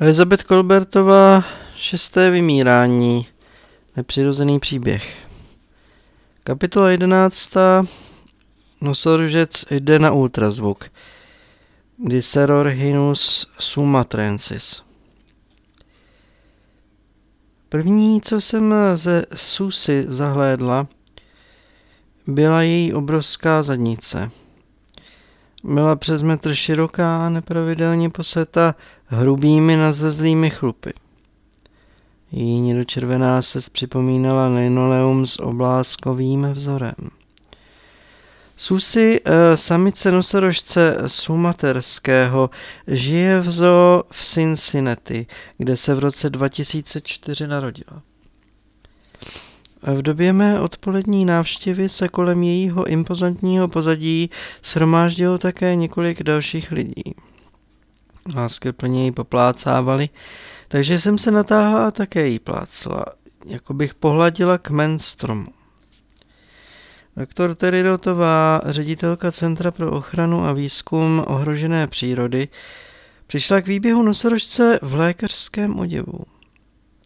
Elizabeth Kolbertová, šesté vymírání, nepřirozený příběh. Kapitola jedenáctá, nosorožec jde na ultrazvuk. Dicerorhinus sumatrensis. První, co jsem ze Susy zahlédla, byla její obrovská zadnice. Byla přes metr široká a nepravidelně poseta hrubými nazezlými chlupy. Její nědočervená se připomínala linoleum s obláskovým vzorem. Susy, eh, samice nosorožce sumaterského, žije v zoo v Cincinnati, kde se v roce 2004 narodila. V době mé odpolední návštěvy se kolem jejího impozantního shromáždilo také několik dalších lidí. Lásky plně ji poplácávali, takže jsem se natáhla a také jí plácla, jako bych pohladila kmen stromu. Doktor Teridotová, ředitelka Centra pro ochranu a výzkum ohrožené přírody, přišla k výběhu nosorožce v lékařském oděvu.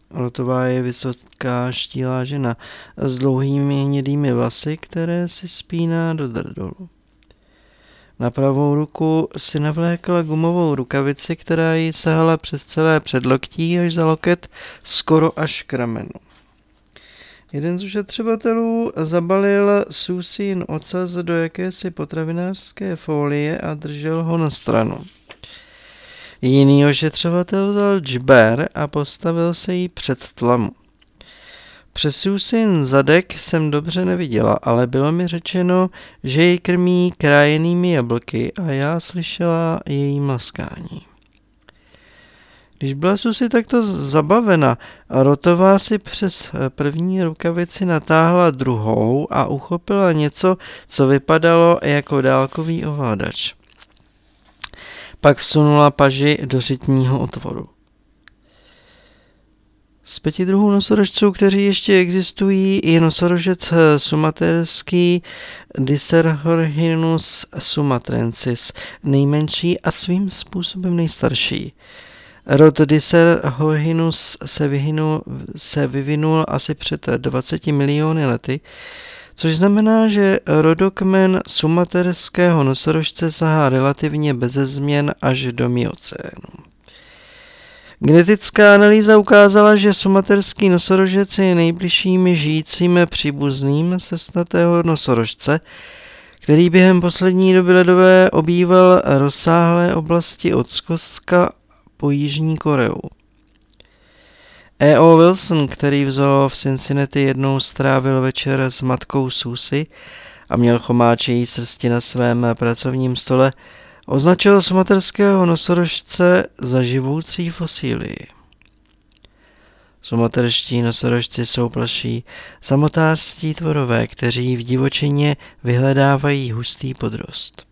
Rotová je vysoká štílá žena s dlouhými hnědými vlasy, které si spíná do drdolu. Na pravou ruku si navlékla gumovou rukavici, která jí sahala přes celé předloktí až za loket, skoro až k ramenu. Jeden z ušetřovatelů zabalil Susin ocas do jakési potravinářské folie a držel ho na stranu. Jiný ošetřovatel vzal džber a postavil se jí před tlamu. Přes Susin zadek jsem dobře neviděla, ale bylo mi řečeno, že ji krmí krájenými jablky a já slyšela její maskání. Když byla Susi takto zabavena, Rotová si přes první rukavici natáhla druhou a uchopila něco, co vypadalo jako dálkový ovládač. Pak vsunula paži do řitního otvoru. Z pěti druhů nosorožců, kteří ještě existují, je nosorožec sumaterský Dicerhorhinus sumatrensis, nejmenší a svým způsobem nejstarší. Rod Dicerhorhinus se, se vyvinul asi před 20 miliony lety, což znamená, že rodokmen sumaterského nosorožce sahá relativně beze změn až do miocénu. Genetická analýza ukázala, že sumaterský nosorožec je nejbližším žijícím příbuzným sesnatého nosorožce, který během poslední doby ledové obýval rozsáhlé oblasti od Skoska po Jižní Koreu. E.O. Wilson, který v zoo v Cincinnati jednou strávil večer s matkou Susy a měl chomáče její srsti na svém pracovním stole, označil sumaterského nosorožce za živoucí fosílii. Sumaterští nosorožci jsou plaší samotářství tvorové, kteří v divočině vyhledávají hustý podrost.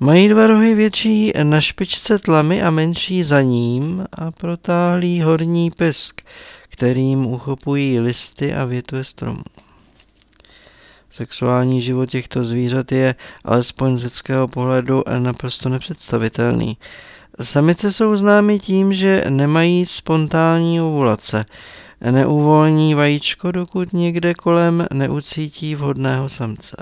Mají dva rohy větší na špičce tlamy a menší za ním a protáhlý horní pisk, kterým uchopují listy a větve stromů. Sexuální život těchto zvířat je, alespoň z lidského pohledu, naprosto nepředstavitelný. Samice jsou známy tím, že nemají spontánní ovulace. Neuvolní vajíčko, dokud někde kolem neucítí vhodného samce.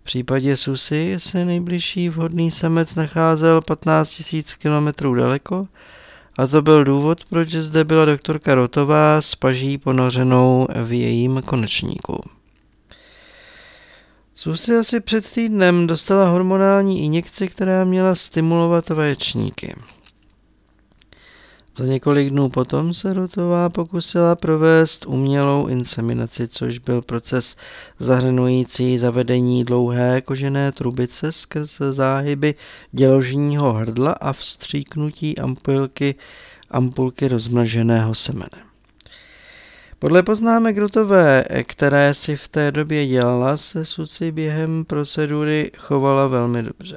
V případě Susy se nejbližší vhodný samec nacházel 15 000 km daleko a to byl důvod, proč zde byla doktorka Rotová s paží ponořenou v jejím konečníku. Susi asi před týdnem dostala hormonální injekci, která měla stimulovat vaječníky. Za několik dnů potom se Rotová pokusila provést umělou inseminaci, což byl proces zahrnující zavedení dlouhé kožené trubice skrz záhyby děložního hrdla a vstříknutí ampulky, ampulky rozmraženého semene. Podle poznámek Rotové, které si v té době dělala, se Suci během procedury chovala velmi dobře.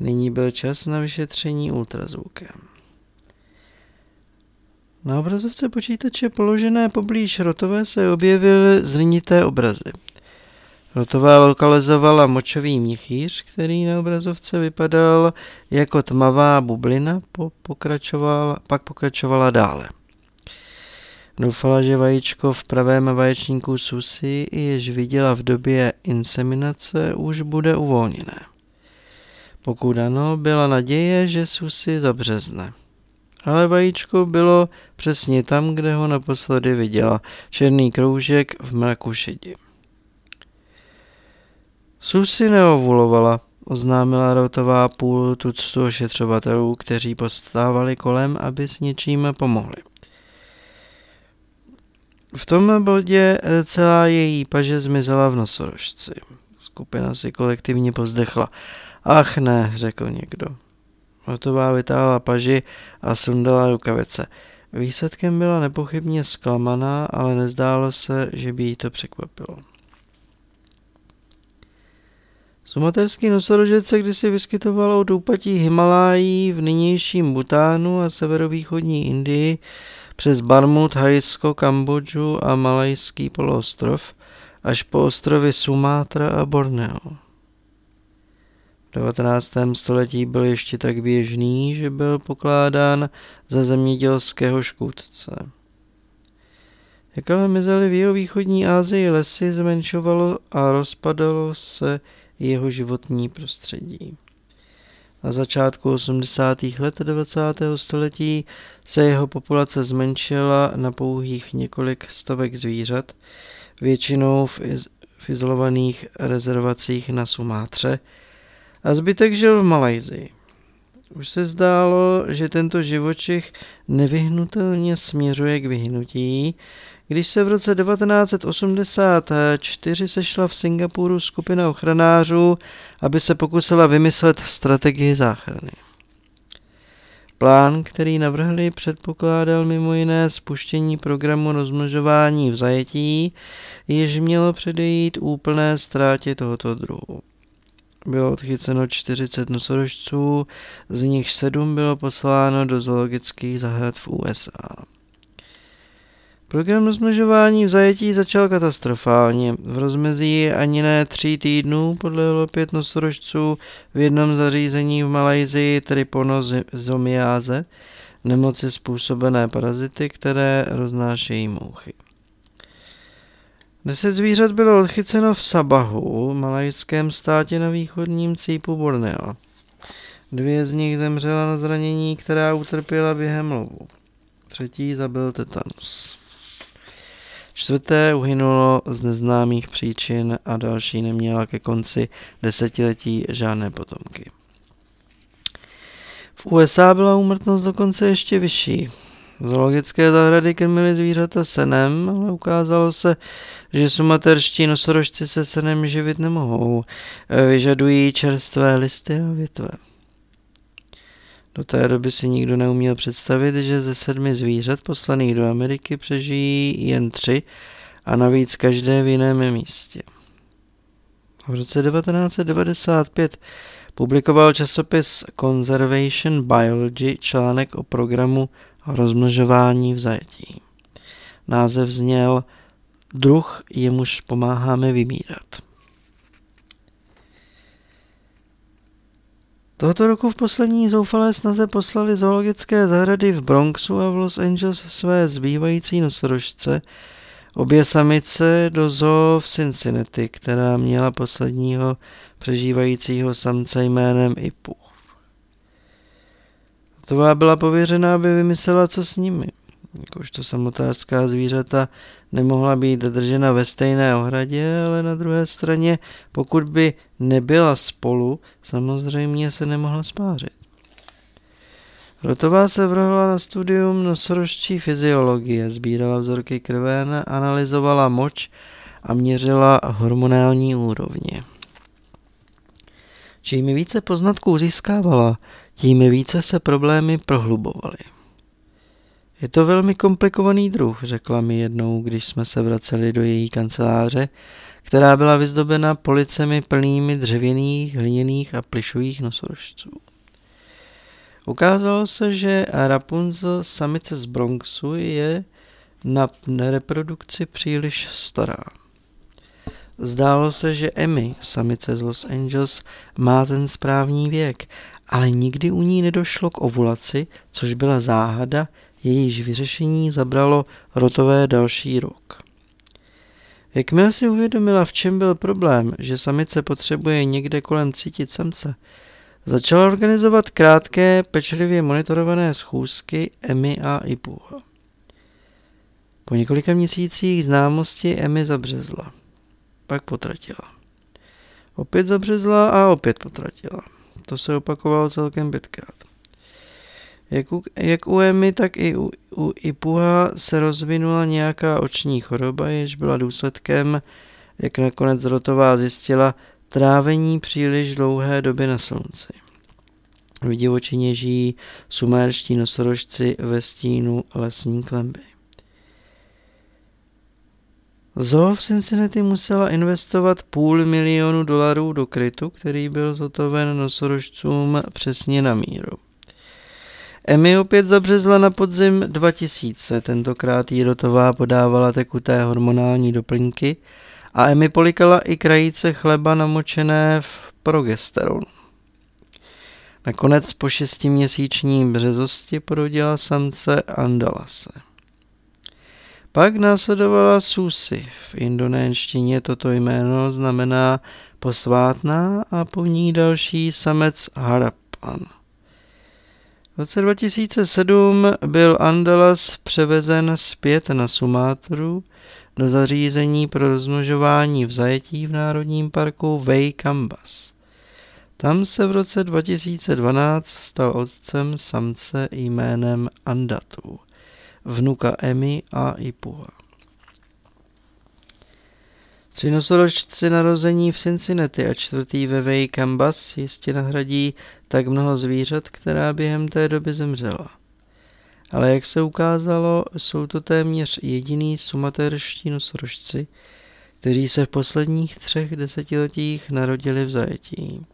Nyní byl čas na vyšetření ultrazvukem. Na obrazovce počítače položené poblíž Rotové se objevily zrnité obrazy. Rotová lokalizovala močový měchýř, který na obrazovce vypadal jako tmavá bublina, po pokračovala, pak pokračovala dále. Doufala, že vajíčko v pravém vaječníku Susy, jež viděla v době inseminace, už bude uvolněné. Pokud ano, byla naděje, že Susy zabřezne. Ale vajíčko bylo přesně tam, kde ho naposledy viděla. Černý kroužek v mraku šedi. Susy neovulovala, oznámila rotová půl tuctu ošetřovatelů, kteří postávali kolem, aby s něčím pomohli. V tom bodě celá její paže zmizela v nosorožci. Skupina si kolektivně povzdechla. Ach ne, řekl někdo. Hotová vytáhla paži a sundala rukavice. Výsledkem byla nepochybně zklamaná, ale nezdálo se, že by jí to překvapilo. Sumaterský nosorožec se kdysi vyskytoval od úpatí Himalájí v nynějším Butánu a severovýchodní Indii přes Barmut, Hajsko, Kambodžu a Malajský poloostrov až po ostrovy Sumátra a Borneo. V 19. století byl ještě tak běžný, že byl pokládán za zemědělského škůdce. Jak ale mizely v jeho východní Asii lesy, zmenšovalo a rozpadalo se jeho životní prostředí. Na začátku 80. let 20. století se jeho populace zmenšila na pouhých několik stovek zvířat, většinou v, iz- v izolovaných rezervacích na Sumátře, a zbytek žil v Malajzii. Už se zdálo, že tento živočich nevyhnutelně směřuje k vyhnutí, když se v roce 1984 sešla v Singapuru skupina ochranářů, aby se pokusila vymyslet strategii záchrany. Plán, který navrhli, předpokládal mimo jiné spuštění programu rozmnožování v zajetí, jež mělo předejít úplné ztrátě tohoto druhu. Bylo odchyceno 40 nosorožců, z nich sedm bylo posláno do zoologických zahrad v USA. Program rozmnožování v zajetí začal katastrofálně. V rozmezí ani ne tří týdnů podlehlo pět nosorožců v jednom zařízení v Malajzii, tedy nemoci způsobené parazity, které roznášejí mouchy. Deset zvířat bylo odchyceno v Sabahu, malajském státě na východním cípu Borneo. Dvě z nich zemřela na zranění, která utrpěla během lovu. Třetí zabil tetanus. Čtvrté uhynulo z neznámých příčin a další neměla ke konci desetiletí žádné potomky. V USA byla úmrtnost dokonce ještě vyšší. Zoologické zahrady krmily zvířata senem, ale ukázalo se, že sumaterští nosorožci se senem živit nemohou. Vyžadují čerstvé listy a větve. Do té doby si nikdo neuměl představit, že ze sedmi zvířat poslaných do Ameriky přežijí jen tři a navíc každé v jiném místě. V roce 1995 publikoval časopis Conservation Biology článek o programu rozmnožování v zajetí. Název zněl Druh, jemuž pomáháme vymírat. Tohoto roku v poslední zoufalé snaze poslali zoologické zahrady v Bronxu a v Los Angeles své zbývající nosorožce, obě samice do zoo v Cincinnati, která měla posledního přežívajícího samce jménem Ipuch. Tová byla pověřená, aby vymyslela, co s nimi. Jakožto samotářská zvířata nemohla být držena ve stejné ohradě, ale na druhé straně, pokud by nebyla spolu, samozřejmě se nemohla spářit. Rotová se vrhla na studium nosorožčí fyziologie, sbírala vzorky krve, analyzovala moč a měřila hormonální úrovně. Čím více poznatků získávala, tím více se problémy prohlubovaly. Je to velmi komplikovaný druh, řekla mi jednou, když jsme se vraceli do její kanceláře, která byla vyzdobena policemi plnými dřevěných, hliněných a plišových nosorožců. Ukázalo se, že Rapunzel samice z Bronxu je na reprodukci příliš stará. Zdálo se, že Emmy, samice z Los Angeles, má ten správný věk, ale nikdy u ní nedošlo k ovulaci, což byla záhada, jejíž vyřešení zabralo rotové další rok. Jakmile si uvědomila, v čem byl problém, že samice potřebuje někde kolem cítit samce, začala organizovat krátké, pečlivě monitorované schůzky Emmy a Ipuha. Po několika měsících známosti Emmy zabřezla. Pak potratila. Opět zabřezla a opět potratila. To se opakovalo celkem pětkrát. Jak u, jak u Emmy, tak i u, u Ipuha se rozvinula nějaká oční choroba, jež byla důsledkem, jak nakonec Rotová zjistila, trávení příliš dlouhé doby na slunci. V divočině žijí sumérští nosorožci ve stínu lesní klemby. Zoo v Cincinnati musela investovat půl milionu dolarů do krytu, který byl zotoven nosorožcům přesně na míru. Emmy opět zabřezla na podzim 2000, tentokrát jí rotová podávala tekuté hormonální doplňky a Emmy polikala i krajíce chleba namočené v progesteronu. Nakonec po šestiměsíční březosti porodila samce Andalase. Pak následovala Susi. V indonéštině toto jméno znamená posvátná a po ní další samec Harapan. V roce 2007 byl Andalas převezen zpět na Sumátru do zařízení pro rozmnožování v zajetí v Národním parku Vej Kambas. Tam se v roce 2012 stal otcem samce jménem Andatu vnuka Emmy a Ipuha. Tři nosorožci narození v Cincinnati a čtvrtý ve Vej Kambas jistě nahradí tak mnoho zvířat, která během té doby zemřela. Ale jak se ukázalo, jsou to téměř jediný sumaterští nosorožci, kteří se v posledních třech desetiletích narodili v zajetí.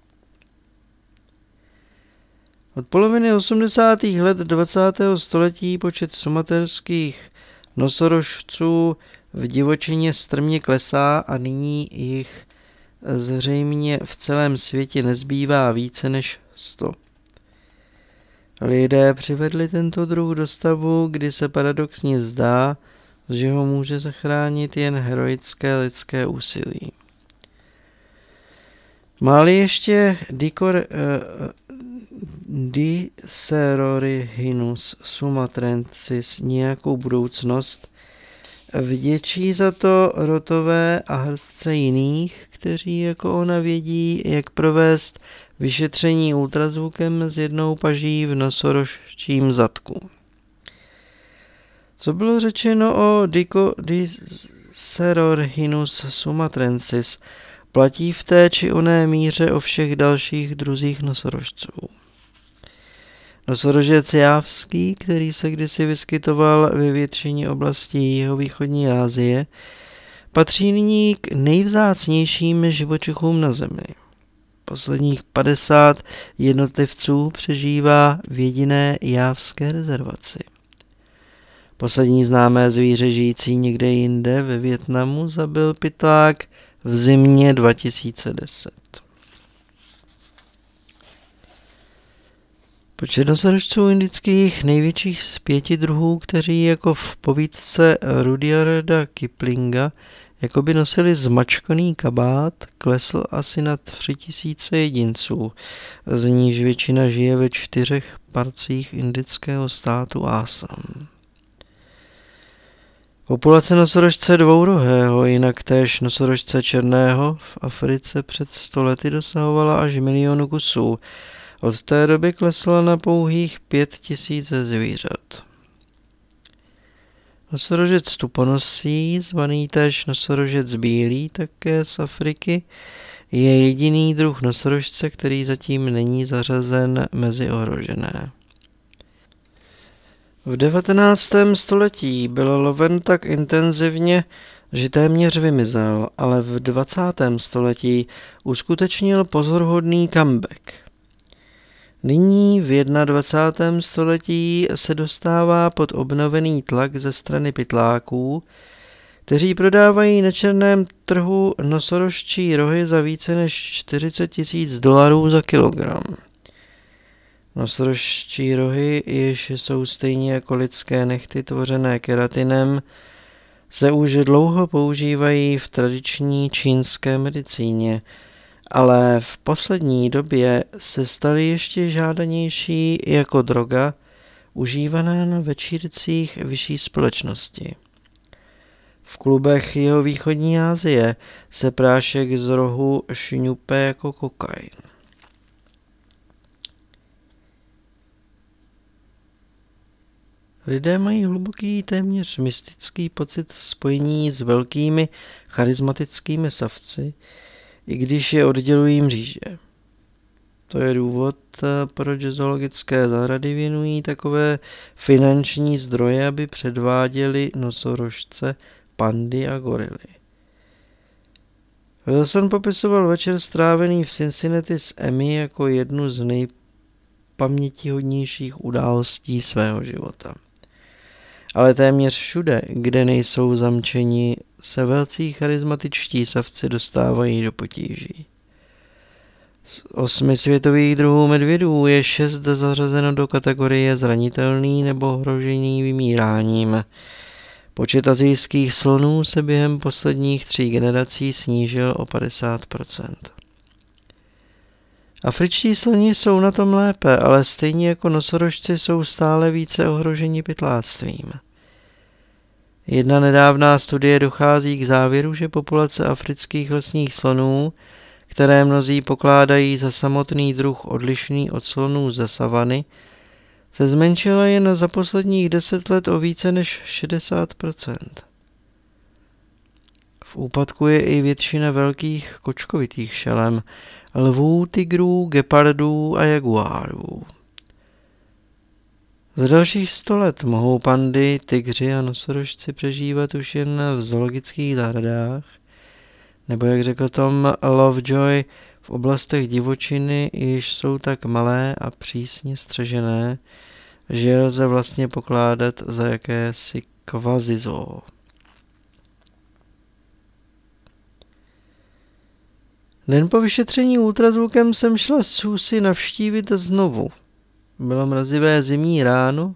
Od poloviny 80. let 20. století počet sumaterských nosorožců v divočině strmě klesá a nyní jich zřejmě v celém světě nezbývá více než 100. Lidé přivedli tento druh do stavu, kdy se paradoxně zdá, že ho může zachránit jen heroické lidské úsilí. Máli ještě dikor, uh, Dicerorihinus sumatrensis nějakou budoucnost, vděčí za to rotové a hrstce jiných, kteří jako ona vědí, jak provést vyšetření ultrazvukem s jednou paží v nosorožčím zadku. Co bylo řečeno o Dico Dicerorhinus sumatrensis, platí v té či oné míře o všech dalších druzích nosorožců. Nosorožec jávský, který se kdysi vyskytoval ve většině oblastí jeho východní Asie, patří nyní k nejvzácnějším živočichům na Zemi. Posledních 50 jednotlivců přežívá v jediné jávské rezervaci. Poslední známé zvíře žijící někde jinde ve Větnamu zabil pytlák v zimě 2010. Počet nosorožců indických největších z pěti druhů, kteří jako v povídce Rudyarda Kiplinga jako by nosili zmačkaný kabát, klesl asi na tři tisíce jedinců, z níž většina žije ve čtyřech parcích indického státu Assam. Populace nosorožce dvourohého, jinak též nosorožce černého, v Africe před stolety dosahovala až milionu kusů. Od té doby klesla na pouhých pět tisíc zvířat. Nosorožec tuponosí, zvaný též nosorožec bílý, také z Afriky, je jediný druh nosorožce, který zatím není zařazen mezi ohrožené. V 19. století byl loven tak intenzivně, že téměř vymizel, ale v 20. století uskutečnil pozorhodný comeback. Nyní v 21. století se dostává pod obnovený tlak ze strany pytláků, kteří prodávají na černém trhu nosorožčí rohy za více než 40 tisíc dolarů za kilogram. Nosorožčí rohy, jež jsou stejně jako lidské nechty tvořené keratinem, se už dlouho používají v tradiční čínské medicíně, ale v poslední době se staly ještě žádanější jako droga, užívaná na večírcích vyšší společnosti. V klubech jeho východní Asie se prášek z rohu šňupe jako kokain. Lidé mají hluboký, téměř mystický pocit spojení s velkými charismatickými savci, i když je oddělují mříže. To je důvod, proč zoologické zahrady věnují takové finanční zdroje, aby předváděli nosorožce, pandy a gorily. Wilson popisoval večer strávený v Cincinnati s Emmy jako jednu z nejpamětihodnějších událostí svého života ale téměř všude, kde nejsou zamčeni, se velcí charizmatičtí savci dostávají do potíží. Z osmi světových druhů medvědů je šest zařazeno do kategorie zranitelný nebo ohrožený vymíráním. Počet azijských slonů se během posledních tří generací snížil o 50 Afričtí sloni jsou na tom lépe, ale stejně jako nosorožci jsou stále více ohroženi pytláctvím. Jedna nedávná studie dochází k závěru, že populace afrických lesních slonů, které mnozí pokládají za samotný druh odlišný od slonů ze savany, se zmenšila jen za posledních deset let o více než 60% V úpadku je i většina velkých kočkovitých šelem, lvů, tigrů, gepardů a jaguárů. Za dalších sto let mohou pandy, tygři a nosorožci přežívat už jen v zoologických zahradách, nebo jak řekl Tom Lovejoy, v oblastech divočiny již jsou tak malé a přísně střežené, že lze vlastně pokládat za jakési kvazizoo. Den po vyšetření ultrazvukem jsem šla Susy navštívit znovu – bylo mrazivé zimní ráno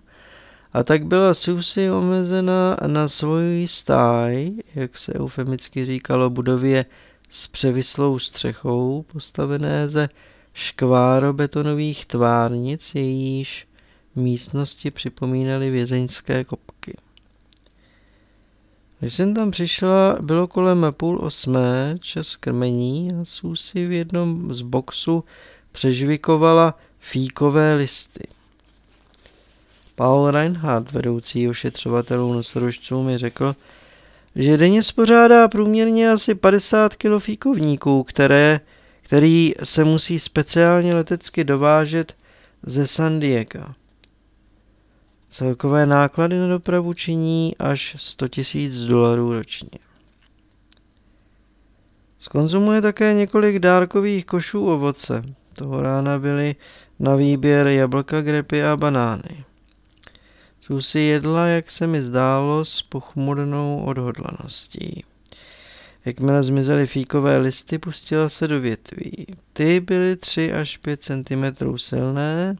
a tak byla Susi omezena na svoji stáj, jak se eufemicky říkalo budově s převislou střechou, postavené ze škvárobetonových tvárnic, jejíž místnosti připomínaly vězeňské kopky. Když jsem tam přišla, bylo kolem půl osmé, čas krmení a Susi v jednom z boxu přežvikovala fíkové listy. Paul Reinhardt, vedoucí ošetřovatelů nosorožců, mi řekl, že denně spořádá průměrně asi 50 kg fíkovníků, které, který se musí speciálně letecky dovážet ze San Diego. Celkové náklady na dopravu činí až 100 000 dolarů ročně. Skonzumuje také několik dárkových košů ovoce. Toho rána byly na výběr jablka, grepy a banány. Susi jedla, jak se mi zdálo, s pochmurnou odhodlaností. Jakmile zmizely fíkové listy, pustila se do větví. Ty byly 3 až 5 cm silné,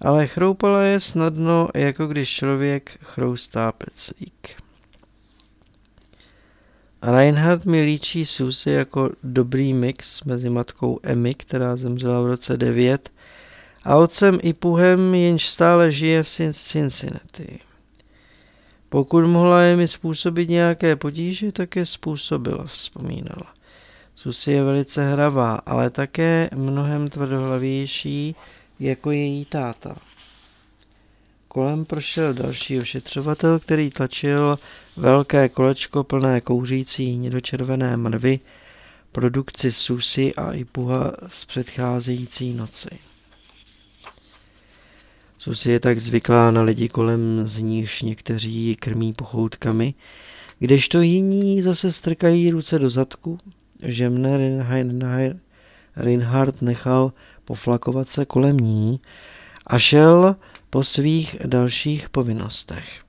ale chroupala je snadno, jako když člověk chroustá peclík. Reinhard mi líčí Susy jako dobrý mix mezi matkou Emmy, která zemřela v roce 9, a otcem i puhem, jenž stále žije v Cincinnati. Pokud mohla je mi způsobit nějaké potíže, tak je způsobila, vzpomínala. Susi je velice hravá, ale také mnohem tvrdohlavější jako její táta. Kolem prošel další ošetřovatel, který tlačil velké kolečko plné kouřící hnědočervené mrvy, produkci susy a ipuha z předcházející noci. Susi je tak zvyklá na lidi kolem z níž někteří krmí pochoutkami, kdežto jiní zase strkají ruce do zadku, že mne Reinhard nechal poflakovat se kolem ní a šel po svých dalších povinnostech.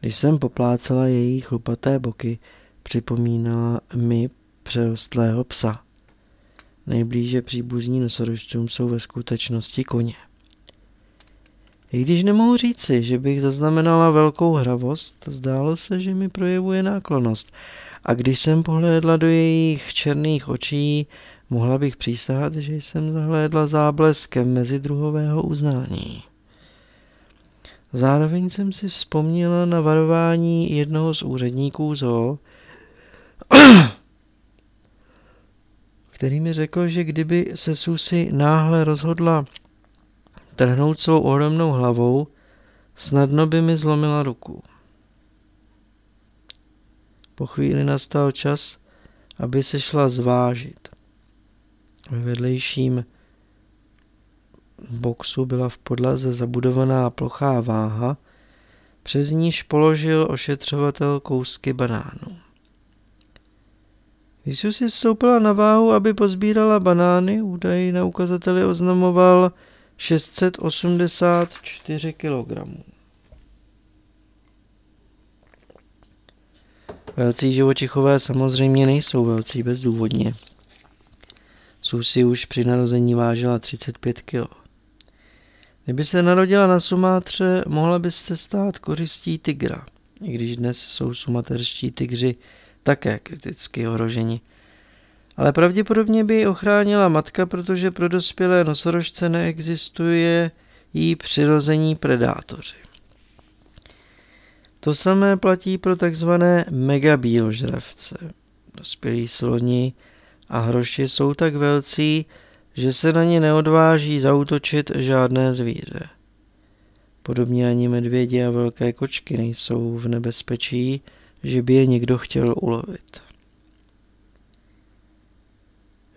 Když jsem poplácela její chlupaté boky, připomínala mi přerostlého psa. Nejblíže příbuzní nosorožcům jsou ve skutečnosti koně. I když nemohu říci, že bych zaznamenala velkou hravost, zdálo se, že mi projevuje náklonost. A když jsem pohlédla do jejich černých očí, mohla bych přísahat, že jsem zahlédla zábleskem mezi druhového uznání. Zároveň jsem si vzpomněla na varování jednoho z úředníků zoo, který mi řekl, že kdyby se Susi náhle rozhodla trhnout svou ohromnou hlavou, snadno by mi zlomila ruku. Po chvíli nastal čas, aby se šla zvážit. Ve vedlejším boxu byla v podlaze zabudovaná plochá váha, přes níž položil ošetřovatel kousky banánů. Když si vstoupila na váhu, aby pozbírala banány, údaj na ukazateli oznamoval 684 kg. Velcí živočichové samozřejmě nejsou velcí bezdůvodně. Susi už při narození vážila 35 kg. Kdyby se narodila na Sumátře, mohla byste stát kořistí tygra, i když dnes jsou sumaterští tygři také kriticky ohroženi. Ale pravděpodobně by ji ochránila matka, protože pro dospělé nosorožce neexistuje jí přirození predátoři. To samé platí pro takzvané megabíložravce. Dospělí sloni a hroši jsou tak velcí, že se na ně neodváží zautočit žádné zvíře. Podobně ani medvědi a velké kočky nejsou v nebezpečí, že by je někdo chtěl ulovit.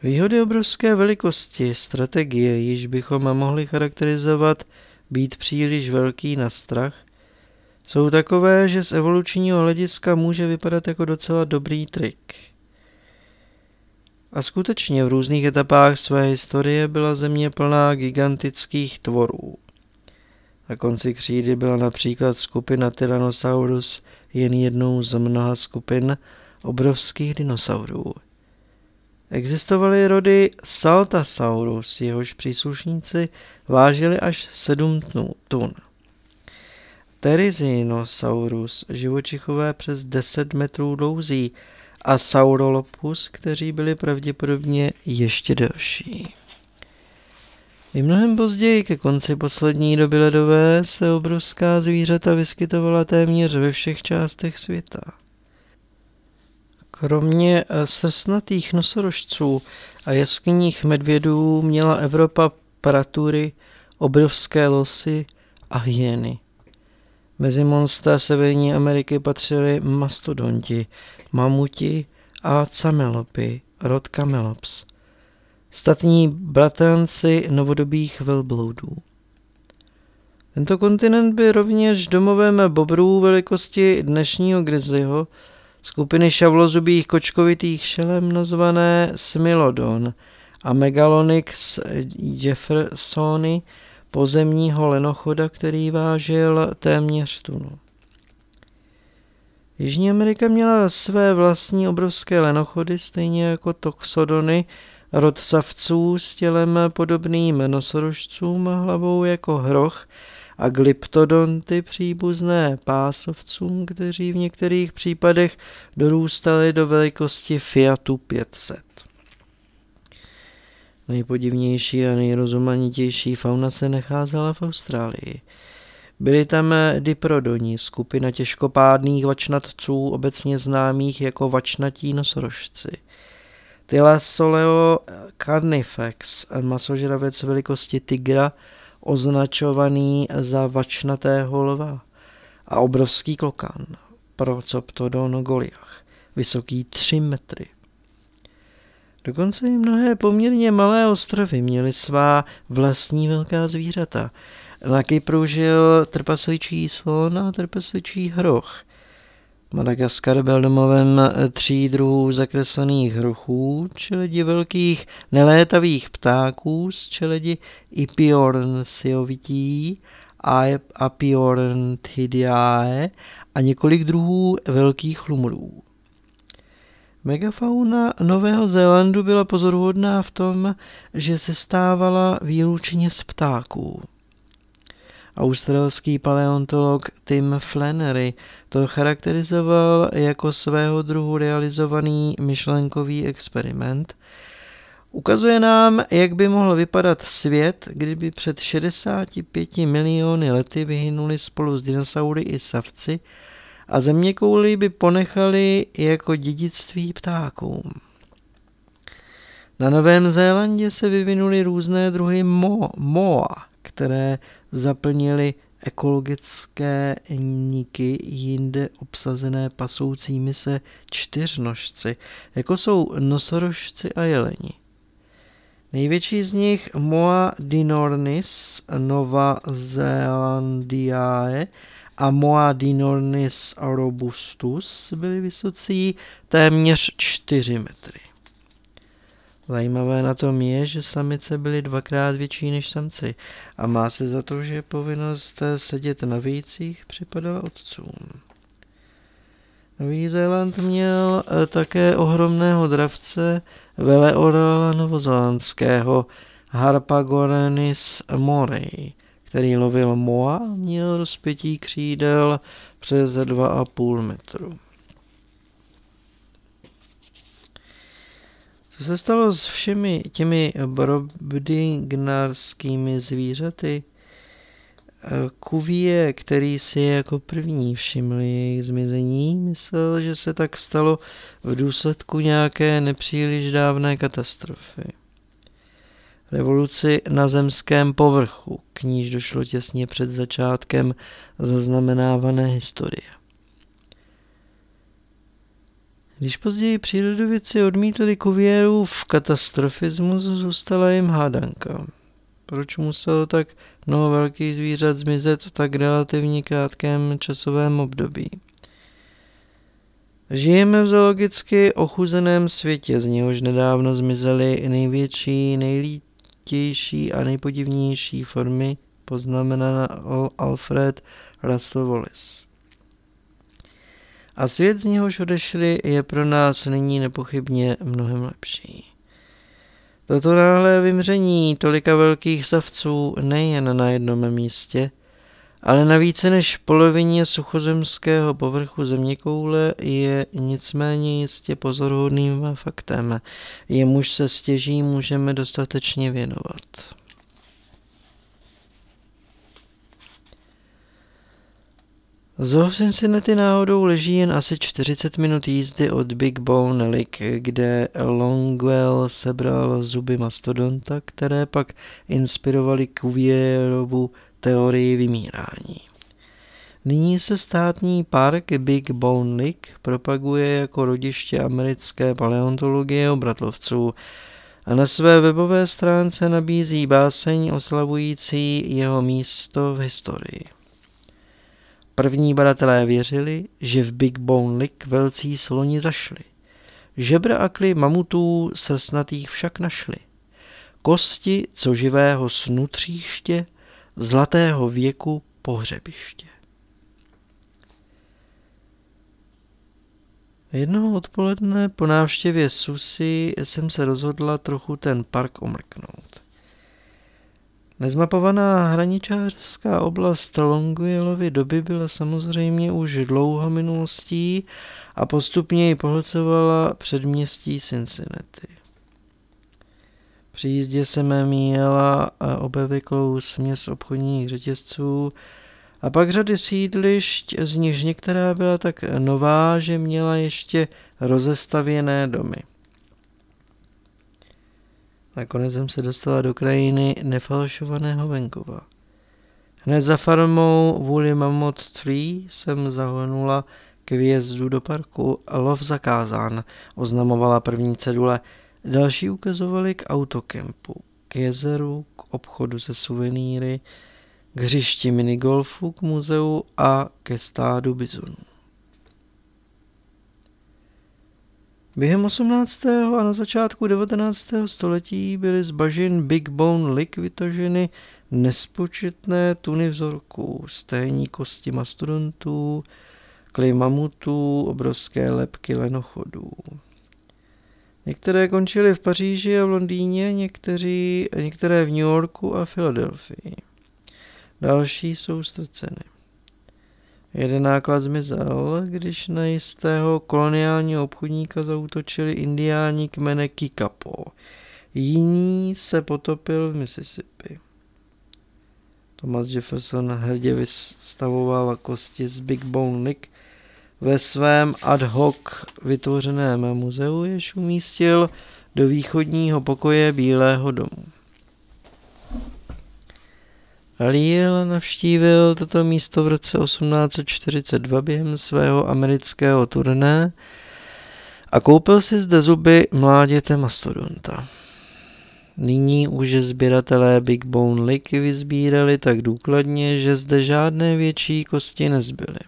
Výhody obrovské velikosti, strategie, již bychom mohli charakterizovat být příliš velký na strach, jsou takové, že z evolučního hlediska může vypadat jako docela dobrý trik – a skutečně v různých etapách své historie byla země plná gigantických tvorů. Na konci křídy byla například skupina Tyrannosaurus jen jednou z mnoha skupin obrovských dinosaurů. Existovaly rody Saltasaurus, jehož příslušníci vážili až 7 tun. Terizinosaurus, živočichové přes 10 metrů dlouzí, a Saurolopus, kteří byli pravděpodobně ještě delší. I mnohem později, ke konci poslední doby ledové, se obrovská zvířata vyskytovala téměř ve všech částech světa. Kromě srsnatých nosorožců a jeskyních medvědů měla Evropa pratury, obrovské losy a hyeny. Mezi monstra Severní Ameriky patřili mastodonti, mamuti a camelopy, rod camelops, statní bratranci novodobých velbloudů. Tento kontinent by rovněž domovem bobrů velikosti dnešního grizzlyho, skupiny šavlozubých kočkovitých šelem nazvané Smilodon a Megalonyx jeffersoni, pozemního lenochoda, který vážil téměř tunu. Jižní Amerika měla své vlastní obrovské lenochody, stejně jako toxodony, rod savců s tělem podobným nosorožcům a hlavou jako hroch a glyptodonty příbuzné pásovcům, kteří v některých případech dorůstali do velikosti Fiatu 500. Nejpodivnější a nejrozumanitější fauna se nacházela v Austrálii. Byli tam diprodoni, skupina těžkopádných vačnatců, obecně známých jako vačnatí nosorožci. Tylasoleo carnifex, masožravec velikosti tygra, označovaný za vačnatého lva a obrovský klokan, Procoptodon goliach, vysoký 3 metry. Dokonce i mnohé poměrně malé ostrovy měly svá vlastní velká zvířata. Na Kypru žil trpasličí slon a trpasličí hroch. Madagaskar byl domovem tří druhů zakreslených hrochů, čeledi velkých nelétavých ptáků z čeledi Ipiornsiovití Apiornithidae a několik druhů velkých lumrů. Megafauna Nového Zélandu byla pozoruhodná v tom, že se stávala výlučně z ptáků. Australský paleontolog Tim Flannery to charakterizoval jako svého druhu realizovaný myšlenkový experiment. Ukazuje nám, jak by mohl vypadat svět, kdyby před 65 miliony lety vyhynuli spolu s dinosaury i savci a země kouli by ponechali jako dědictví ptákům. Na Novém Zélandě se vyvinuly různé druhy mo, moa, které zaplnily ekologické niky jinde obsazené pasoucími se čtyřnožci, jako jsou nosorožci a jeleni. Největší z nich Moa dinornis Nova Zelandiae a Moa dinornis robustus byli vysocí téměř 4 metry. Zajímavé na tom je, že samice byly dvakrát větší než samci a má se za to, že povinnost sedět na vících připadala otcům. Nový Zéland měl eh, také ohromného dravce veleorála novozelandského Harpagorenis morei, který lovil moa, měl rozpětí křídel přes 2,5 metru. Co se stalo s všemi těmi brobdingnarskými zvířaty? Kuvie, který si jako první všiml jejich zmizení, myslel, že se tak stalo v důsledku nějaké nepříliš dávné katastrofy. Revoluci na zemském povrchu, k níž došlo těsně před začátkem zaznamenávané historie. Když později přírodovědci odmítli v katastrofismus, zůstala jim hádanka. Proč muselo tak mnoho velkých zvířat zmizet v tak relativně krátkém časovém období? Žijeme v zoologicky ochuzeném světě, z něhož nedávno zmizely největší, nejlítější a nejpodivnější formy, poznamenal Alfred Russel Wallace. A svět, z něhož odešli, je pro nás nyní nepochybně mnohem lepší. Toto náhlé vymření tolika velkých savců nejen na jednom místě, ale na více než polovině suchozemského povrchu zeměkoule je nicméně jistě pozoruhodným faktem, jemuž se stěží můžeme dostatečně věnovat. Zoo Cincinnati náhodou leží jen asi 40 minut jízdy od Big Bone Lake, kde Longwell sebral zuby mastodonta, které pak inspirovaly Cuvierovu teorii vymírání. Nyní se státní park Big Bone Lake propaguje jako rodiště americké paleontologie obratlovců a na své webové stránce nabízí báseň oslavující jeho místo v historii. První badatelé věřili, že v Big Bone Lick velcí sloni zašli. Žebra a kly mamutů srsnatých však našli. Kosti, co živého snu tříště, zlatého věku pohřebiště. Jednoho odpoledne po návštěvě Susy jsem se rozhodla trochu ten park omrknout. Nezmapovaná hraničářská oblast Longuyelovy doby byla samozřejmě už dlouho minulostí a postupně ji pohlcovala předměstí Cincinnati. Při jízdě jsem míjela obevyklou směs obchodních řetězců a pak řady sídlišť, z nichž některá byla tak nová, že měla ještě rozestavěné domy. Nakonec jsem se dostala do krajiny nefalšovaného venkova. Hned za farmou vůli Mammoth Tree jsem zahonula k vjezdu do parku Lov zakázán, oznamovala první cedule. Další ukazovali k autokempu, k jezeru, k obchodu se suvenýry, k hřišti minigolfu, k muzeu a ke stádu bizonů. Během 18. a na začátku 19. století byly z bažin Big Bone Lick vytaženy nespočetné tuny vzorků, stejní kosti mastodontů, kly mamutů, obrovské lepky lenochodů. Některé končily v Paříži a v Londýně, někteří, některé v New Yorku a Filadelfii. Další jsou ztraceny. Jeden náklad zmizel, když na jistého koloniálního obchodníka zautočili indiáni kmene Kikapo. Jiný se potopil v Mississippi. Thomas Jefferson hrdě vystavoval kosti z Big Bone Lick ve svém ad hoc vytvořeném muzeu, jež umístil do východního pokoje Bílého domu. Aliel navštívil toto místo v roce 1842 během svého amerického turné a koupil si zde zuby mláděte mastodonta. Nyní už sběratelé Big Bone Lake vyzbírali tak důkladně, že zde žádné větší kosti nezbyly.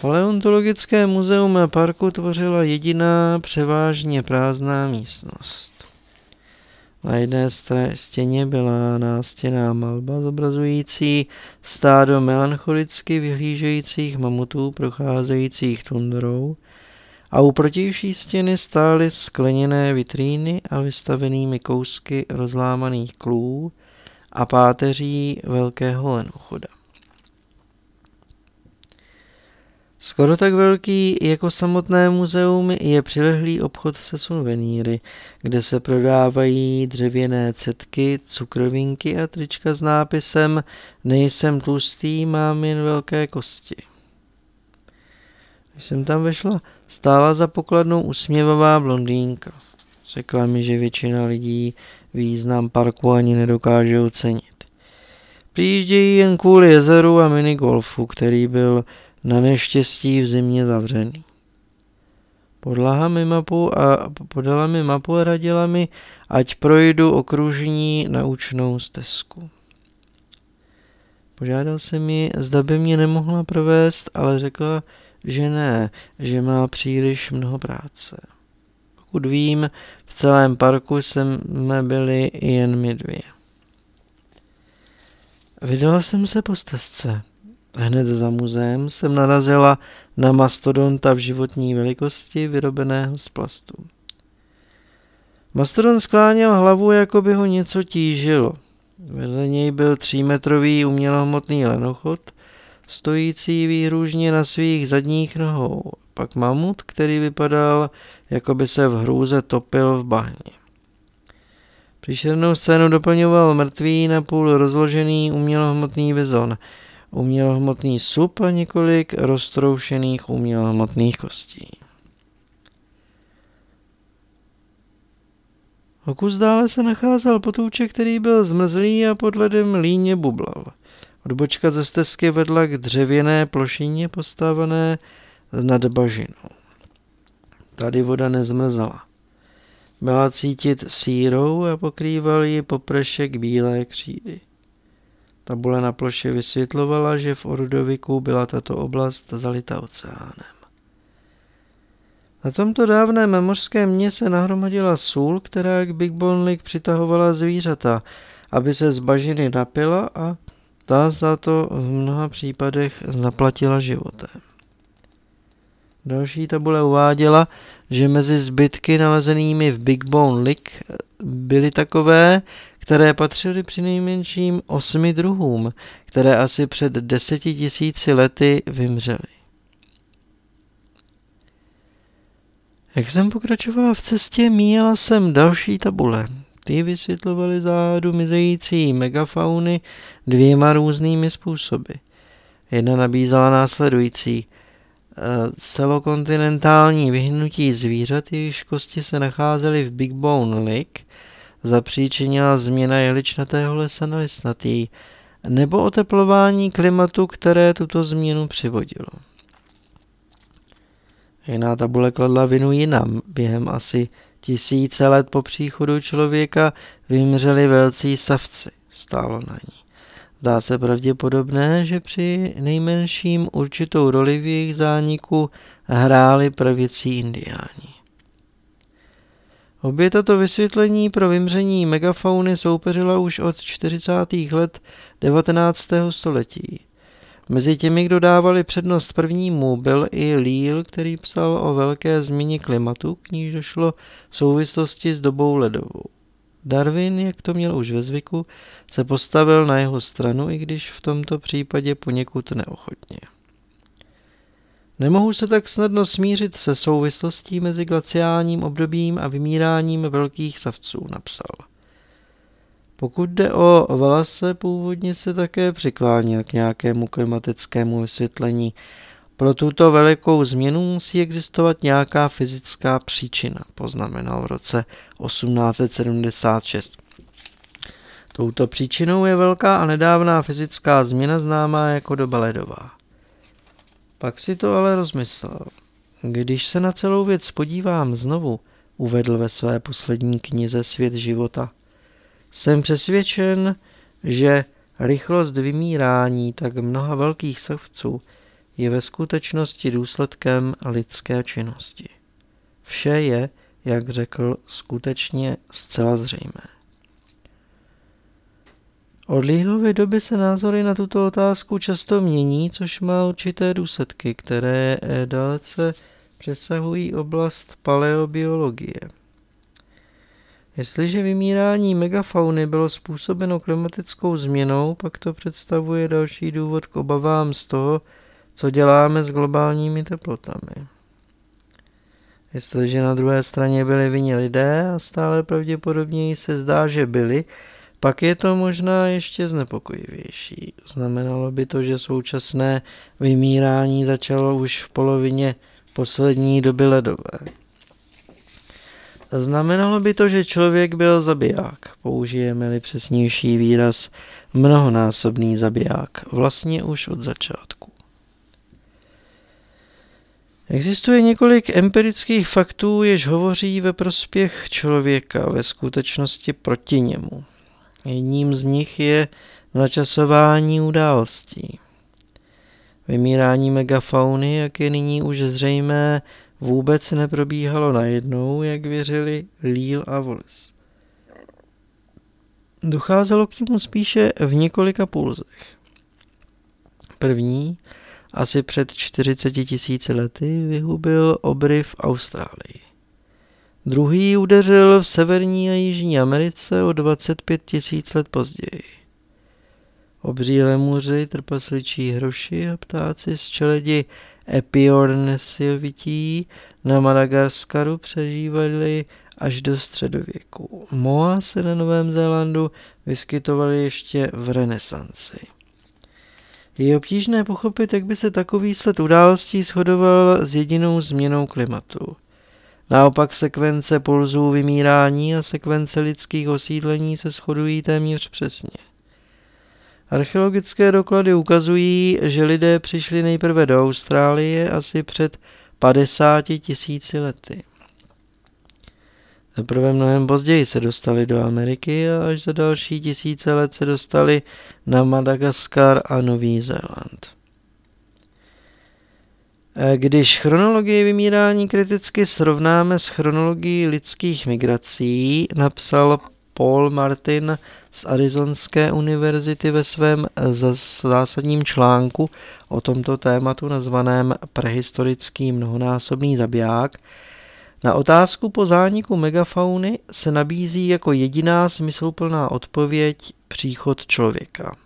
Paleontologické muzeum parku tvořila jediná převážně prázdná místnost. Na jedné stěně byla nástěná malba zobrazující stádo melancholicky vyhlížejících mamutů procházejících tundrou a u protější stěny stály skleněné vitríny a vystavenými kousky rozlámaných klů a páteří velkého lenochoda. Skoro tak velký jako samotné muzeum je přilehlý obchod se suveníry, kde se prodávají dřevěné cetky, cukrovinky a trička s nápisem Nejsem tlustý, mám jen velké kosti. Když jsem tam vešla, stála za pokladnou usměvavá blondýnka. Řekla mi, že většina lidí význam parku ani nedokáže ocenit. Přijíždějí jen kvůli jezeru a minigolfu, který byl na neštěstí v zimě zavřený. Podlaha mi mapu a podala mi mapu a radila mi, ať projdu okružní naučnou stezku. Požádal jsem ji, zda by mě nemohla provést, ale řekla, že ne, že má příliš mnoho práce. Pokud vím, v celém parku jsme byli jen my dvě. Vydala jsem se po stezce. Hned za muzeem jsem narazila na mastodonta v životní velikosti vyrobeného z plastu. Mastodon skláněl hlavu, jako by ho něco tížilo. Vedle něj byl třímetrový umělohmotný lenochod, stojící výhružně na svých zadních nohou. Pak mamut, který vypadal, jako by se v hrůze topil v bahně. Příšernou scénu doplňoval mrtvý, napůl rozložený umělohmotný bizon – umělohmotný sup a několik roztroušených umělohmotných kostí. O kus dále se nacházel potůček, který byl zmrzlý a pod ledem líně bublal. Odbočka ze stezky vedla k dřevěné plošině postavené nad bažinou. Tady voda nezmrzala. Byla cítit sírou a pokrýval ji popršek bílé křídy. Tabule na ploše vysvětlovala, že v Ordoviku byla tato oblast zalita oceánem. Na tomto dávném mořském dně se nahromadila sůl, která k Big Bone Lake přitahovala zvířata, aby se z bažiny napila a ta za to v mnoha případech zaplatila životem. Další tabule uváděla, že mezi zbytky nalezenými v Big Bone Lake byly takové, které patřily při nejmenším osmi druhům, které asi před deseti tisíci lety vymřely. Jak jsem pokračovala v cestě, míjela jsem další tabule. Ty vysvětlovaly záhadu mizející megafauny dvěma různými způsoby. Jedna nabízela následující – celokontinentální vyhnutí zvířat, jejichž kosti se nacházely v Big Bone Lake, zapříčinila změna jeličnatého lesa na lesnatý, nebo oteplování klimatu, které tuto změnu přivodilo. Jiná tabule kladla vinu jinam. Během asi tisíce let po příchodu člověka vymřeli velcí savci. Stálo na ní. Zdá se pravděpodobné, že při nejmenším určitou roli v jejich zániku hráli pravěcí indiáni. Obě tato vysvětlení pro vymření megafauny soupeřila už od 40. let 19. století. Mezi těmi, kdo dávali přednost prvnímu, byl i Líl, který psal o velké změně klimatu, k níž došlo v souvislosti s dobou ledovou. Darwin, jak to měl už ve zvyku, se postavil na jeho stranu, i když v tomto případě poněkud neochotně. Nemohu se tak snadno smířit se souvislostí mezi glaciálním obdobím a vymíráním velkých savců, napsal. Pokud jde o Valase, původně se také přikláněl k nějakému klimatickému vysvětlení. Pro tuto velikou změnu musí existovat nějaká fyzická příčina, poznamenal v roce 1876. Touto příčinou je velká a nedávná fyzická změna známá jako doba ledová. Pak si to ale rozmyslel. Když se na celou věc podívám znovu, uvedl ve své poslední knize Svět života, jsem přesvědčen, že rychlost vymírání tak mnoha velkých savců je ve skutečnosti důsledkem lidské činnosti. Vše je, jak řekl, skutečně zcela zřejmé. Od Líhlovy doby se názory na tuto otázku často mění, což má určité důsledky, které dalece přesahují oblast paleobiologie. Jestliže vymírání megafauny bylo způsobeno klimatickou změnou, pak to představuje další důvod k obavám z toho, co děláme s globálními teplotami. Jestliže na druhé straně byli viní lidé a stále pravděpodobněji se zdá, že byli, pak je to možná ještě znepokojivější. Znamenalo by to, že současné vymírání začalo už v polovině poslední doby ledové. Znamenalo by to, že člověk byl zabiják, použijeme-li přesnější výraz, mnohonásobný zabiják, vlastně už od začátku. Existuje několik empirických faktů, jež hovoří ve prospěch člověka, ve skutečnosti proti němu. Jedním z nich je načasování událostí. Vymírání megafauny, jak je nyní už zřejmé, vůbec neprobíhalo najednou, jak věřili Líl a Wallis. Docházelo k němu spíše v několika pulzech. První, asi před 40 tisíci lety, vyhubil obry v Austrálii. Druhý udeřil v Severní a Jižní Americe o 25 tisíc let později. Obří lemuři, trpasličí hroši a ptáci z čeledi epiornesiovití na Madagaskaru přežívali až do středověku. Moa se na Novém Zélandu vyskytovaly ještě v renesanci. Je obtížné pochopit, jak by se takový sled událostí shodoval s jedinou změnou klimatu. Naopak sekvence pulzů vymírání a sekvence lidských osídlení se shodují téměř přesně. Archeologické doklady ukazují, že lidé přišli nejprve do Austrálie asi před 50 tisíci lety. Zaprvé mnohem později se dostali do Ameriky a až za další tisíce let se dostali na Madagaskar a Nový Zéland. Když chronologii vymírání kriticky srovnáme s chronologií lidských migrací, napsal Paul Martin z Arizonské univerzity ve svém zásadním článku o tomto tématu nazvaném Prehistorický mnohonásobný zabiják, na otázku po zániku megafauny se nabízí jako jediná smysluplná odpověď příchod člověka.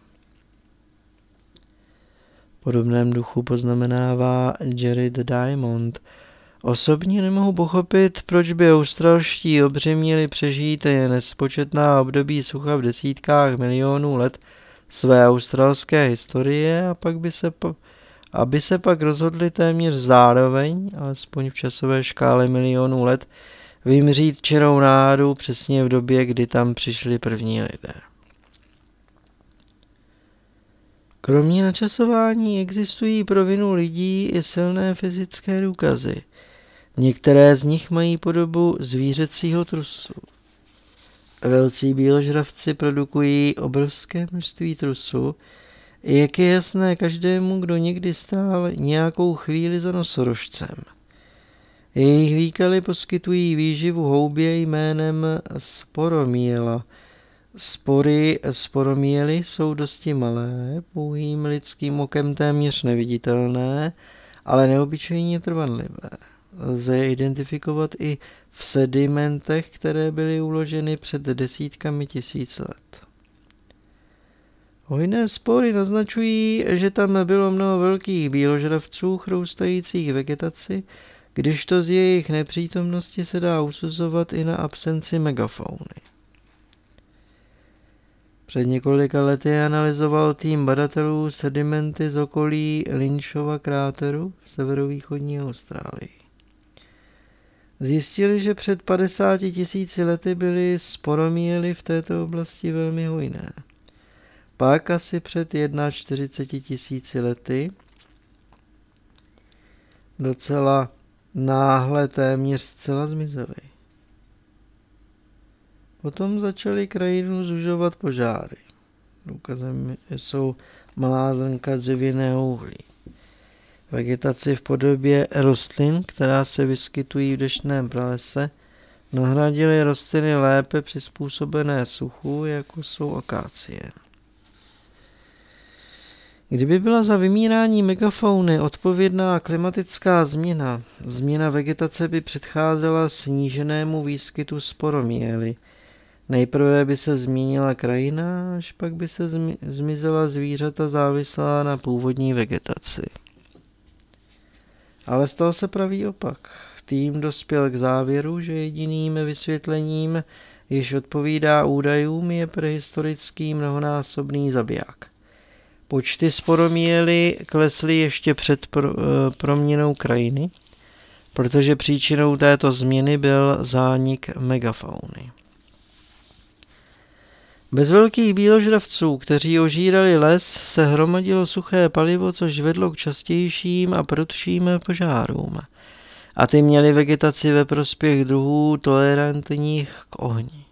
Podobném duchu poznamenává Jared Diamond – Osobně nemohu pochopit, proč by australští obři měli přežít jen nespočetná období sucha v desítkách milionů let své australské historie a pak by se po, aby se pak rozhodli téměř zároveň, alespoň v časové škále milionů let, vymřít čirou nádu přesně v době, kdy tam přišli první lidé. Kromě načasování existují pro vinu lidí i silné fyzické důkazy – Některé z nich mají podobu zvířecího trusu. Velcí bíložravci produkují obrovské množství trusu, jak je jasné každému, kdo někdy stál nějakou chvíli za nosorožcem. Jejich výkaly poskytují výživu houbě jménem sporomiela. Spory sporomiely jsou dosti malé, pouhým lidským okem téměř neviditelné, ale neobyčejně trvanlivé. Lze je identifikovat i v sedimentech, které byly uloženy před desítkami tisíc let. Hojné spory naznačují, že tam bylo mnoho velkých bíložravců chroustajících vegetaci, když to z jejich nepřítomnosti se dá usuzovat i na absenci megafauny. Před několika lety analyzoval tým badatelů sedimenty z okolí Lynchova kráteru v severovýchodní Austrálii. Zjistili, že před 50 tisíci lety byly sporomiely v této oblasti velmi hojné. Pak asi před 41 tisíci lety docela náhle téměř zcela zmizely. Potom začaly krajinu zužovat požáry. Důkazem jsou malá zrnka dřevěného uhlí. Vegetaci v podobě rostlin, která se vyskytují v deštném pralese, nahradily rostliny lépe přizpůsobené suchu, jako jsou akácie. Kdyby byla za vymírání megafauny odpovědná klimatická změna, změna vegetace by předcházela sníženému výskytu sporomiely. Nejprve by se změnila krajina, až pak by se zmizela zvířata závislá na původní vegetaci. Ale stal se pravý opak. Tým dospěl k závěru, že jediným vysvětlením, jež odpovídá údajům, je prehistorický mnohonásobný zabiják. Počty sporomiely klesly ještě před pro, eh, proměnou krajiny, protože příčinou této změny byl zánik megafauny. Bez velkých bíložravců, kteří ožírali les, se hromadilo suché palivo, což vedlo k častějším a prudším požárům. A ty měly vegetaci ve prospěch druhů tolerantních k ohni.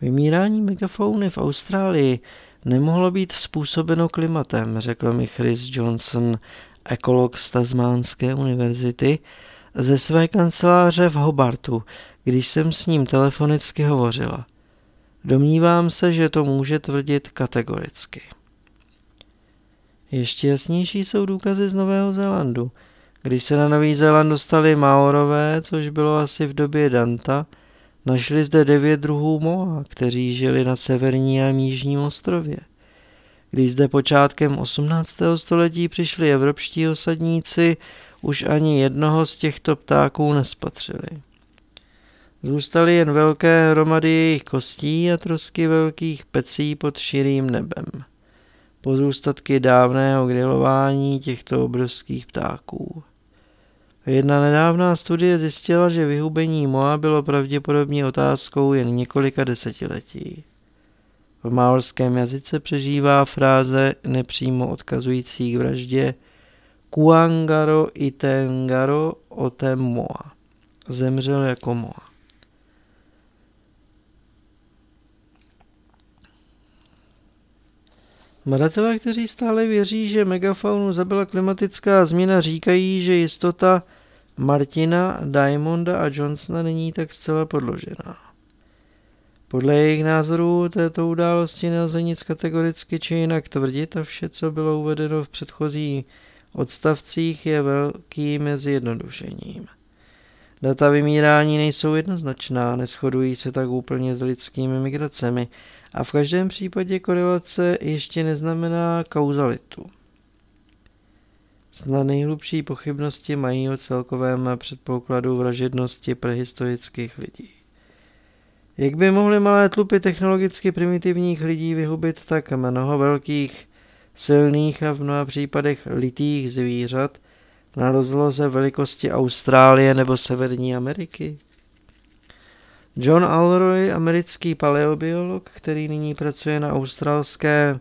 Vymírání megafauny v Austrálii nemohlo být způsobeno klimatem, řekl mi Chris Johnson, ekolog z Tasmánské univerzity, ze své kanceláře v Hobartu, když jsem s ním telefonicky hovořila. Domnívám se, že to může tvrdit kategoricky. Ještě jasnější jsou důkazy z Nového Zélandu. Když se na Nový Zéland dostali Maorové, což bylo asi v době Danta, Našli zde devět druhů moa, kteří žili na severní a jižním ostrově. Když zde počátkem 18. století přišli evropští osadníci, už ani jednoho z těchto ptáků nespatřili. Zůstaly jen velké hromady jejich kostí a trosky velkých pecí pod širým nebem. Pozůstatky dávného grilování těchto obrovských ptáků. Jedna nedávná studie zjistila, že vyhubení Moa bylo pravděpodobně otázkou jen několika desetiletí. V maorském jazyce přežívá fráze nepřímo odkazující k vraždě Kuangaro itengaro otem Moa. Zemřel jako Moa. Badatelé, kteří stále věří, že megafaunu zabila klimatická změna, říkají, že jistota Martina, Diamonda a Johnsona není tak zcela podložená. Podle jejich názorů této události nelze nic kategoricky či jinak tvrdit a vše, co bylo uvedeno v předchozích odstavcích, je velkým zjednodušením. Data vymírání nejsou jednoznačná, neschodují se tak úplně s lidskými migracemi a v každém případě korelace ještě neznamená kauzalitu. Snad nejhlubší pochybnosti mají o celkovém předpokladu vražednosti prehistorických lidí. Jak by mohly malé tlupy technologicky primitivních lidí vyhubit tak mnoho velkých, silných a v mnoha případech litých zvířat na rozloze velikosti Austrálie nebo Severní Ameriky? John Alroy, americký paleobiolog, který nyní pracuje na australské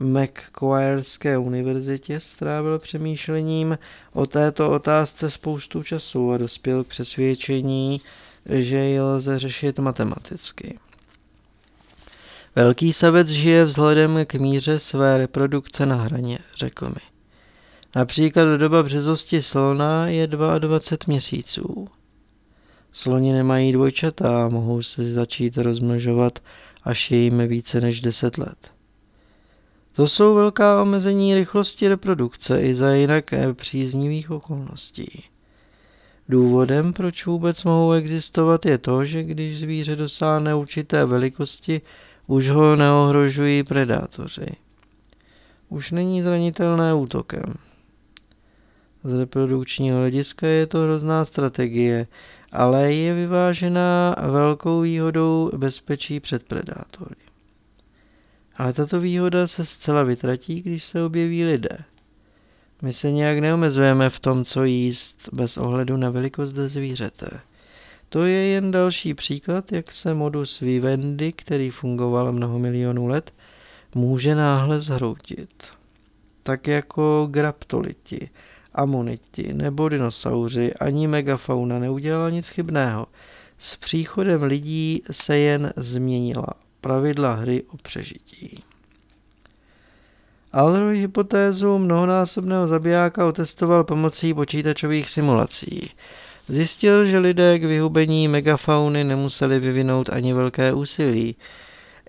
McQuareské univerzitě, strávil přemýšlením o této otázce spoustu času a dospěl k přesvědčení, že ji lze řešit matematicky. Velký savec žije vzhledem k míře své reprodukce na hraně, řekl mi. Například doba březosti slona je 22 měsíců. Sloni nemají dvojčata a mohou se začít rozmnožovat, až je jim více než 10 let. To jsou velká omezení rychlosti reprodukce i za jinak příznivých okolností. Důvodem, proč vůbec mohou existovat, je to, že když zvíře dosáhne určité velikosti, už ho neohrožují predátoři. Už není zranitelné útokem. Z reprodukčního hlediska je to hrozná strategie, ale je vyvážená velkou výhodou bezpečí před predátory. Ale tato výhoda se zcela vytratí, když se objeví lidé. My se nějak neomezujeme v tom, co jíst, bez ohledu na velikost zvířete. To je jen další příklad, jak se modus vivendi, který fungoval mnoho milionů let, může náhle zhroutit. Tak jako graptoliti, amoniti nebo dinosauři ani megafauna neudělala nic chybného. S příchodem lidí se jen změnila pravidla hry o přežití. Alroy hypotézu mnohonásobného zabijáka otestoval pomocí počítačových simulací. Zjistil, že lidé k vyhubení megafauny nemuseli vyvinout ani velké úsilí.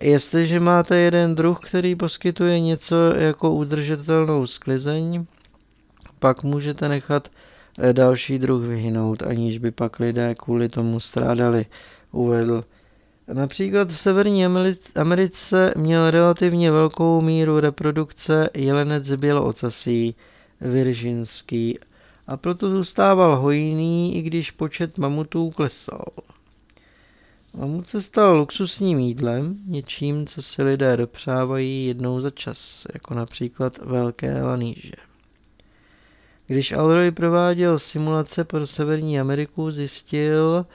Jestliže máte jeden druh, který poskytuje něco jako udržitelnou sklizeň, pak můžete nechat další druh vyhynout, aniž by pak lidé kvůli tomu strádali, uvedl Například v Severní Americe měl relativně velkou míru reprodukce jelenec běloocasí, viržinský, a proto zůstával hojný, i když počet mamutů klesal. Mamut se stal luxusním jídlem, něčím, co si lidé dopřávají jednou za čas, jako například velké laníže. Když Alroy prováděl simulace pro Severní Ameriku, zjistil,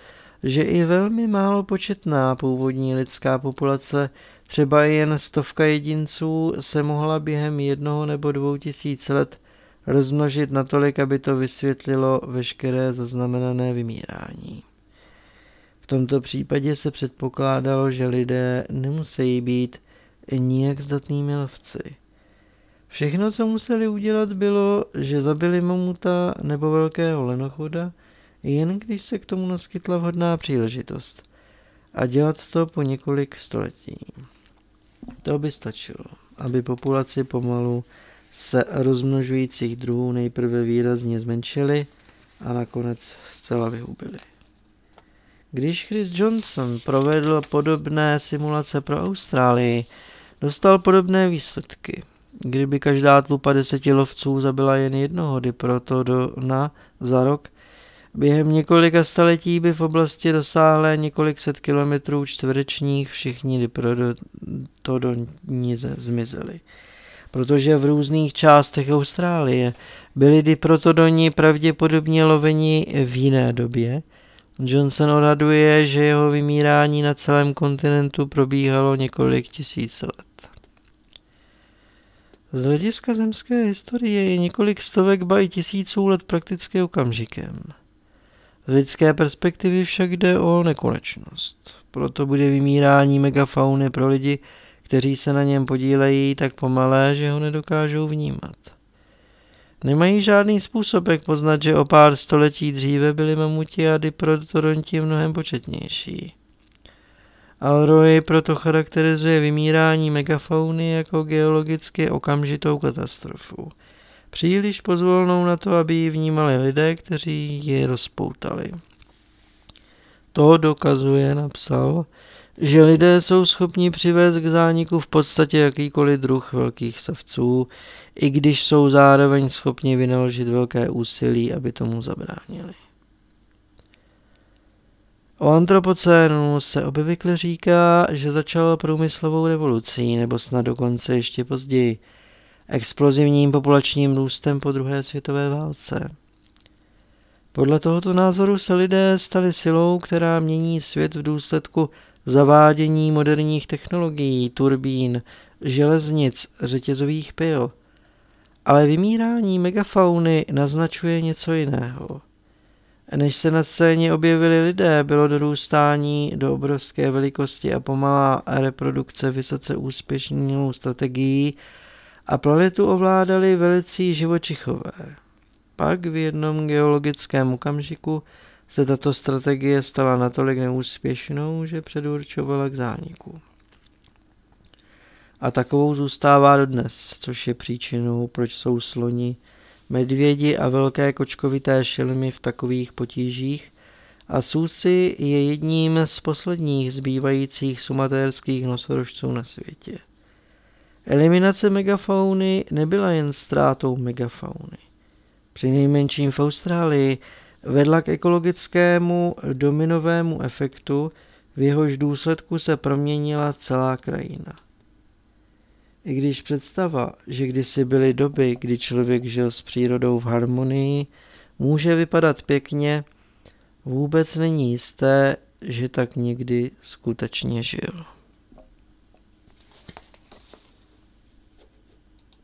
že i velmi málo početná původní lidská populace, třeba jen stovka jedinců, se mohla během jednoho nebo dvou tisíc let rozmnožit natolik, aby to vysvětlilo veškeré zaznamenané vymírání. V tomto případě se předpokládalo, že lidé nemusí být nijak zdatnými lovci. Všechno, co museli udělat, bylo, že zabili mamuta nebo velkého lenochoda jen když se k tomu naskytla vhodná příležitost a dělat to po několik století. To by stačilo, aby populaci pomalu se rozmnožujících druhů nejprve výrazně zmenšily a nakonec zcela vyhubily. Když Chris Johnson provedl podobné simulace pro Austrálii, dostal podobné výsledky. Kdyby každá tlupa deseti lovců zabila jen jednoho diprotodona za rok, Během několika staletí by v oblasti dosáhlé několik set kilometrů čtverečních všichni diprotodoni zmizeli. Protože v různých částech Austrálie byli diprotodoni pravděpodobně loveni v jiné době, Johnson odhaduje, že jeho vymírání na celém kontinentu probíhalo několik tisíc let. Z hlediska zemské historie je několik stovek ba i tisíců let prakticky okamžikem. Z lidské perspektivy však jde o nekonečnost. Proto bude vymírání megafauny pro lidi, kteří se na něm podílejí, tak pomalé, že ho nedokážou vnímat. Nemají žádný způsob, jak poznat, že o pár století dříve byli mamuti a diprotodonti mnohem početnější. Alroy proto charakterizuje vymírání megafauny jako geologicky okamžitou katastrofu – Příliš pozvolnou na to, aby ji vnímali lidé, kteří ji rozpoutali. To dokazuje, napsal, že lidé jsou schopni přivést k zániku v podstatě jakýkoliv druh velkých savců, i když jsou zároveň schopni vynaložit velké úsilí, aby tomu zabránili. O antropocénu se obvykle říká, že začal průmyslovou revolucí, nebo snad dokonce ještě později – explozivním populačním růstem po druhé světové válce. Podle tohoto názoru se lidé stali silou, která mění svět v důsledku zavádění moderních technologií, turbín, železnic, řetězových pil. Ale vymírání megafauny naznačuje něco jiného. Než se na scéně objevili lidé, bylo dorůstání do obrovské velikosti a pomalá reprodukce vysoce úspěšnou strategií a planetu ovládali velicí živočichové. Pak v jednom geologickém okamžiku se tato strategie stala natolik neúspěšnou, že předurčovala k zániku. A takovou zůstává dodnes, což je příčinou, proč jsou sloni, medvědi a velké kočkovité šelmy v takových potížích a Susy je jedním z posledních zbývajících sumatérských nosorožců na světě. Eliminace megafauny nebyla jen ztrátou megafauny. Při nejmenším v Austrálii vedla k ekologickému dominovému efektu, v jehož důsledku se proměnila celá krajina. I když představa, že kdysi byly doby, kdy člověk žil s přírodou v harmonii, může vypadat pěkně, vůbec není jisté, že tak někdy skutečně žil.